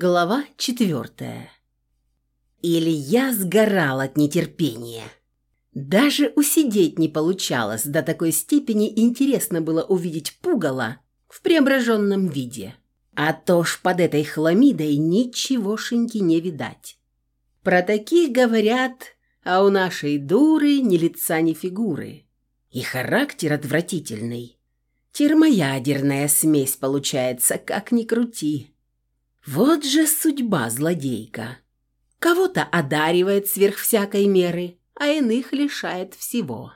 Глава четвертая. Илья сгорал от нетерпения. Даже усидеть не получалось, до такой степени интересно было увидеть пугало в преображенном виде. А то ж под этой хламидой ничегошеньки не видать. Про таких говорят, а у нашей дуры ни лица, ни фигуры. И характер отвратительный. Термоядерная смесь получается, как ни крути. Вот же судьба злодейка. Кого-то одаривает сверх всякой меры, а иных лишает всего.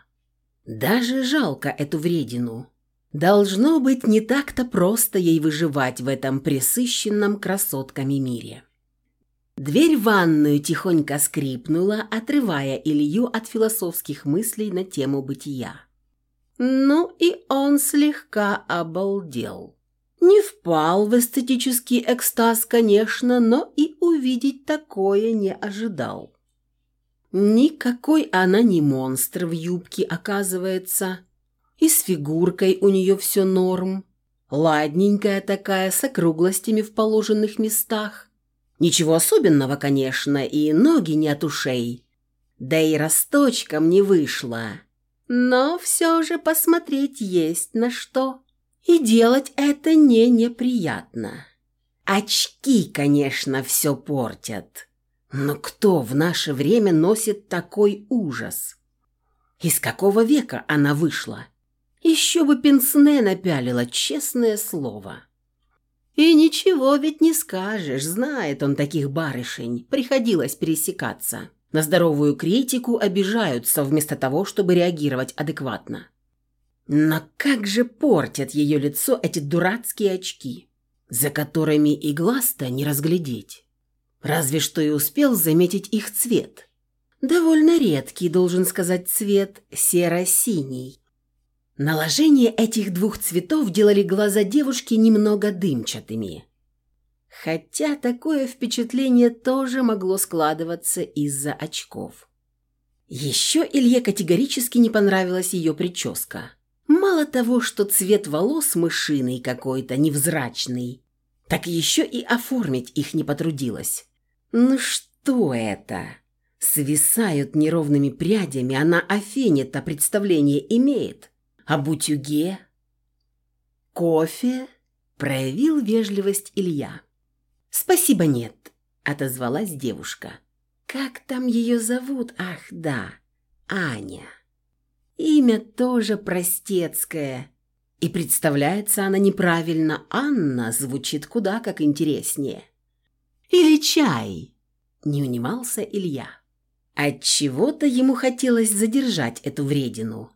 Даже жалко эту вредину. Должно быть не так-то просто ей выживать в этом пресыщенном красотками мире. Дверь в ванную тихонько скрипнула, отрывая Илью от философских мыслей на тему бытия. Ну и он слегка обалдел. Не впал в эстетический экстаз, конечно, но и увидеть такое не ожидал. Никакой она не монстр в юбке, оказывается. И с фигуркой у нее все норм. Ладненькая такая, с округлостями в положенных местах. Ничего особенного, конечно, и ноги не от ушей. Да и росточком не вышло. Но все же посмотреть есть на что. И делать это не неприятно. Очки, конечно, все портят. Но кто в наше время носит такой ужас? Из какого века она вышла? Еще бы пенсне напялила, честное слово. И ничего ведь не скажешь, знает он таких барышень, приходилось пересекаться. На здоровую критику обижаются вместо того, чтобы реагировать адекватно. Но как же портят ее лицо эти дурацкие очки, за которыми и глаз-то не разглядеть. Разве что и успел заметить их цвет. Довольно редкий, должен сказать, цвет серо-синий. Наложение этих двух цветов делали глаза девушки немного дымчатыми. Хотя такое впечатление тоже могло складываться из-за очков. Еще Илье категорически не понравилась ее прическа. Мало того, что цвет волос мышиный какой-то, невзрачный, так еще и оформить их не потрудилась. Ну что это? Свисают неровными прядями, она о фене-то представление имеет. О бутюге? Кофе? Проявил вежливость Илья. «Спасибо, нет», — отозвалась девушка. «Как там ее зовут? Ах, да, Аня». Имя тоже простецкое. И представляется она неправильно. Анна звучит куда как интереснее. Или чай. Не унимался Илья. Отчего-то ему хотелось задержать эту вредину.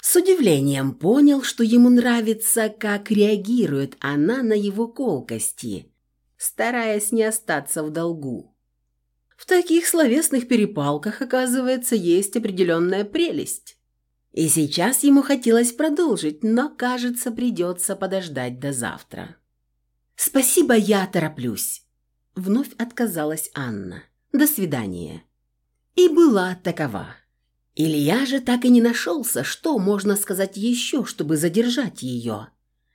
С удивлением понял, что ему нравится, как реагирует она на его колкости, стараясь не остаться в долгу. В таких словесных перепалках, оказывается, есть определенная прелесть. И сейчас ему хотелось продолжить, но, кажется, придется подождать до завтра. «Спасибо, я тороплюсь», — вновь отказалась Анна. «До свидания». И была такова. Илья же так и не нашелся, что можно сказать еще, чтобы задержать ее.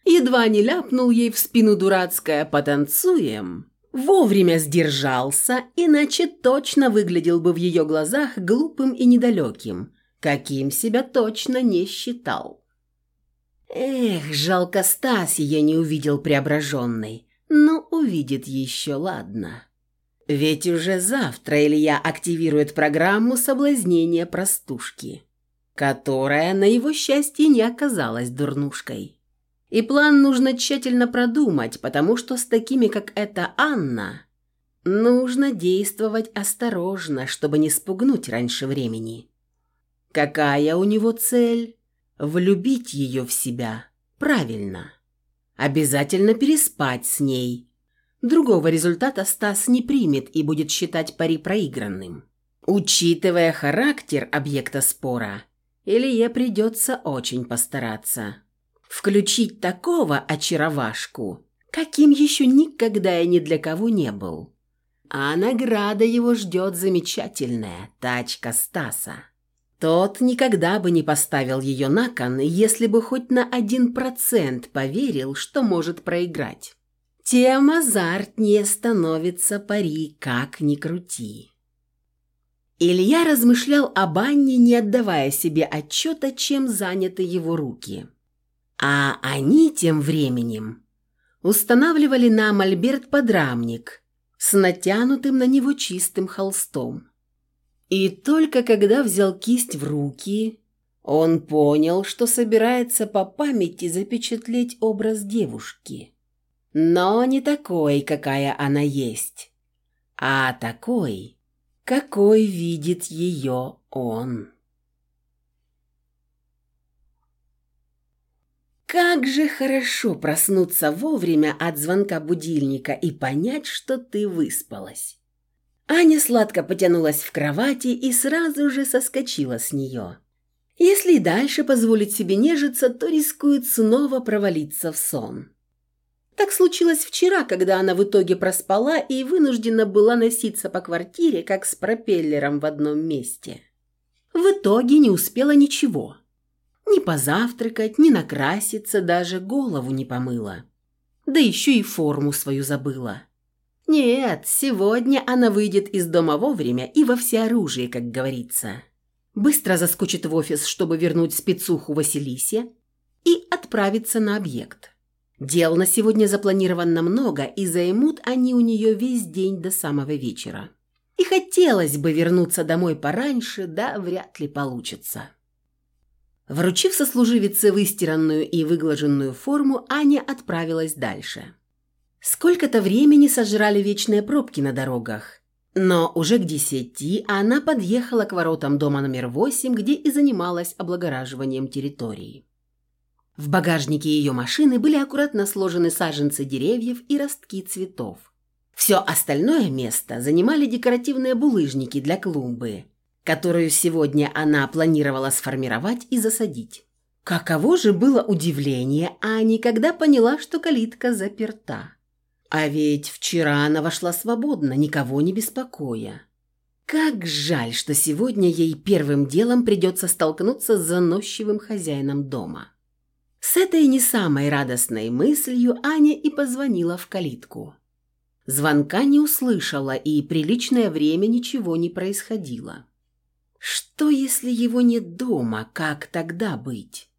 Едва не ляпнул ей в спину дурацкое «потанцуем», вовремя сдержался, иначе точно выглядел бы в ее глазах глупым и недалеким – каким себя точно не считал. Эх, жалко Стас ее не увидел преображенной, но увидит еще, ладно. Ведь уже завтра Илья активирует программу соблазнения простушки, которая, на его счастье, не оказалась дурнушкой. И план нужно тщательно продумать, потому что с такими, как эта Анна, нужно действовать осторожно, чтобы не спугнуть раньше времени. Какая у него цель? Влюбить ее в себя. Правильно. Обязательно переспать с ней. Другого результата Стас не примет и будет считать пари проигранным. Учитывая характер объекта спора, Илье придется очень постараться. Включить такого очаровашку, каким еще никогда и ни для кого не был. А награда его ждет замечательная тачка Стаса. Тот никогда бы не поставил ее на кон, если бы хоть на один процент поверил, что может проиграть. тем азартнее становится пари, как ни крути. Илья размышлял об Анне, не отдавая себе отчета, чем заняты его руки. А они тем временем устанавливали на мольберт подрамник с натянутым на него чистым холстом. И только когда взял кисть в руки, он понял, что собирается по памяти запечатлеть образ девушки. Но не такой, какая она есть, а такой, какой видит ее он. Как же хорошо проснуться вовремя от звонка будильника и понять, что ты выспалась. Аня сладко потянулась в кровати и сразу же соскочила с нее. Если и дальше позволить себе нежиться, то рискует снова провалиться в сон. Так случилось вчера, когда она в итоге проспала и вынуждена была носиться по квартире, как с пропеллером в одном месте. В итоге не успела ничего – ни позавтракать, ни накраситься, даже голову не помыла. Да еще и форму свою забыла. Нет, сегодня она выйдет из дома вовремя и во всеоружии, как говорится. Быстро заскочит в офис, чтобы вернуть спецуху Василисе и отправиться на объект. Дел на сегодня запланировано много, и займут они у нее весь день до самого вечера. И хотелось бы вернуться домой пораньше, да вряд ли получится. Вручив сослуживице выстиранную и выглаженную форму, Аня отправилась дальше. Сколько-то времени сожрали вечные пробки на дорогах. Но уже к десяти она подъехала к воротам дома номер восемь, где и занималась облагораживанием территории. В багажнике ее машины были аккуратно сложены саженцы деревьев и ростки цветов. Все остальное место занимали декоративные булыжники для клумбы – которую сегодня она планировала сформировать и засадить. Каково же было удивление Ани, когда поняла, что калитка заперта. А ведь вчера она вошла свободно, никого не беспокоя. Как жаль, что сегодня ей первым делом придется столкнуться с заносчивым хозяином дома. С этой не самой радостной мыслью Аня и позвонила в калитку. Звонка не услышала, и приличное время ничего не происходило. Что, если его нет дома? Как тогда быть?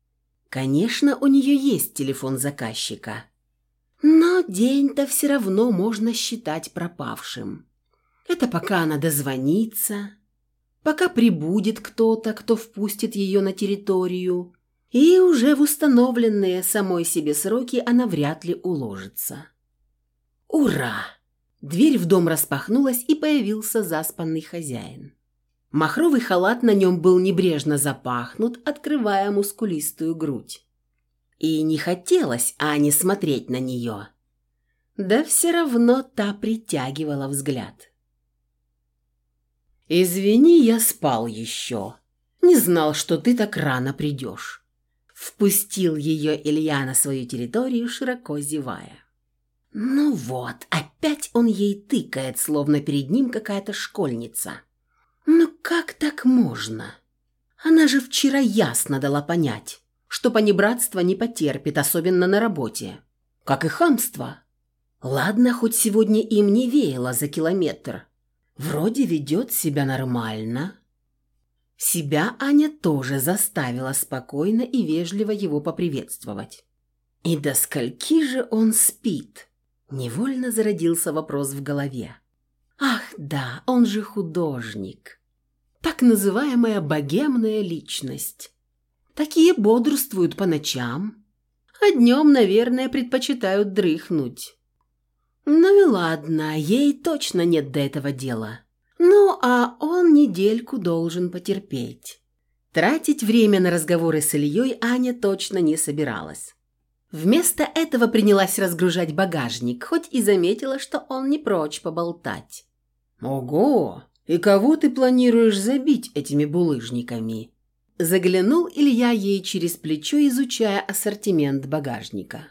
Конечно, у нее есть телефон заказчика. Но день-то все равно можно считать пропавшим. Это пока она дозвонится, пока прибудет кто-то, кто впустит ее на территорию, и уже в установленные самой себе сроки она вряд ли уложится. Ура! Дверь в дом распахнулась, и появился заспанный хозяин. Махровый халат на нем был небрежно запахнут, открывая мускулистую грудь. И не хотелось Ане смотреть на нее. Да все равно та притягивала взгляд. «Извини, я спал еще. Не знал, что ты так рано придешь». Впустил ее Илья на свою территорию, широко зевая. «Ну вот, опять он ей тыкает, словно перед ним какая-то школьница». «Ну как так можно? Она же вчера ясно дала понять, что понебратство не потерпит, особенно на работе. Как и хамство. Ладно, хоть сегодня им не веяло за километр. Вроде ведет себя нормально». Себя Аня тоже заставила спокойно и вежливо его поприветствовать. «И до скольки же он спит?» Невольно зародился вопрос в голове. Ах да, он же художник. Так называемая богемная личность. Такие бодрствуют по ночам, а днем, наверное, предпочитают дрыхнуть. Ну и ладно, ей точно нет до этого дела. Ну, а он недельку должен потерпеть. Тратить время на разговоры с Ильей Аня точно не собиралась. Вместо этого принялась разгружать багажник, хоть и заметила, что он не прочь поболтать. «Ого! И кого ты планируешь забить этими булыжниками?» Заглянул Илья ей через плечо, изучая ассортимент багажника.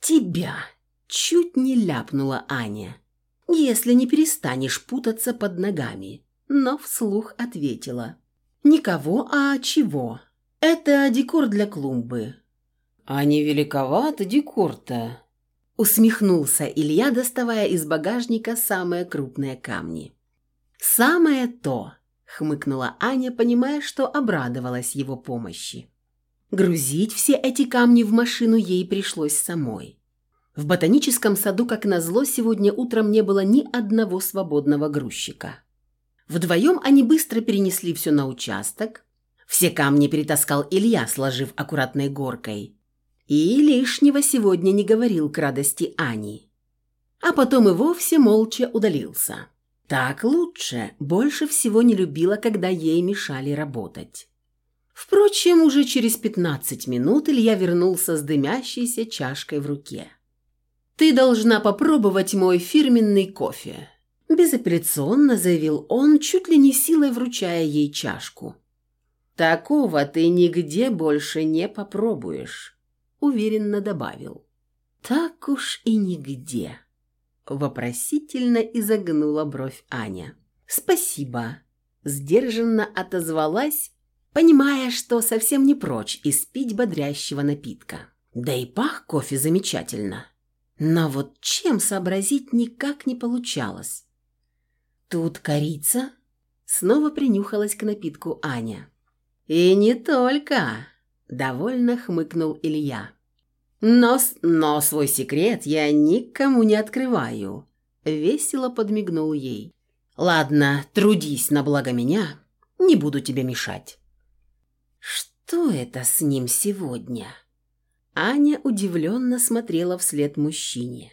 «Тебя!» – чуть не ляпнула Аня. «Если не перестанешь путаться под ногами». Но вслух ответила. «Никого, а чего? Это декор для клумбы». «А не великовато декор-то?» Усмехнулся Илья, доставая из багажника самые крупные камни. «Самое то!» – хмыкнула Аня, понимая, что обрадовалась его помощи. Грузить все эти камни в машину ей пришлось самой. В ботаническом саду, как назло, сегодня утром не было ни одного свободного грузчика. Вдвоем они быстро перенесли все на участок. Все камни перетаскал Илья, сложив аккуратной горкой. И лишнего сегодня не говорил к радости Ани. А потом и вовсе молча удалился. Так лучше, больше всего не любила, когда ей мешали работать. Впрочем, уже через пятнадцать минут Илья вернулся с дымящейся чашкой в руке. «Ты должна попробовать мой фирменный кофе», – безапелляционно заявил он, чуть ли не силой вручая ей чашку. «Такого ты нигде больше не попробуешь», – уверенно добавил. «Так уж и нигде», – вопросительно изогнула бровь Аня. «Спасибо», – сдержанно отозвалась, понимая, что совсем не прочь испить бодрящего напитка. Да и пах кофе замечательно. Но вот чем сообразить никак не получалось. «Тут корица?» Снова принюхалась к напитку Аня. «И не только!» – довольно хмыкнул Илья. «Но, но свой секрет я никому не открываю», – весело подмигнул ей. «Ладно, трудись на благо меня, не буду тебе мешать». «Что это с ним сегодня?» Аня удивленно смотрела вслед мужчине.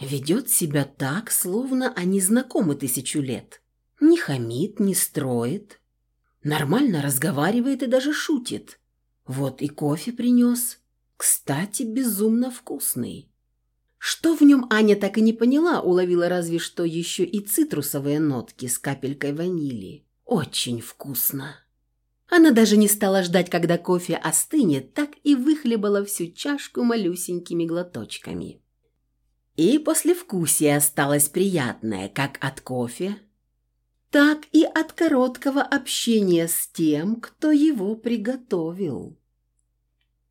Ведет себя так, словно они знакомы тысячу лет. Не хамит, не строит. Нормально разговаривает и даже шутит. Вот и кофе принес. Кстати, безумно вкусный. Что в нем Аня так и не поняла, уловила разве что еще и цитрусовые нотки с капелькой ванили. Очень вкусно. Она даже не стала ждать, когда кофе остынет, так и выхлебала всю чашку малюсенькими глоточками. И послевкусие осталось приятное как от кофе, так и от короткого общения с тем, кто его приготовил.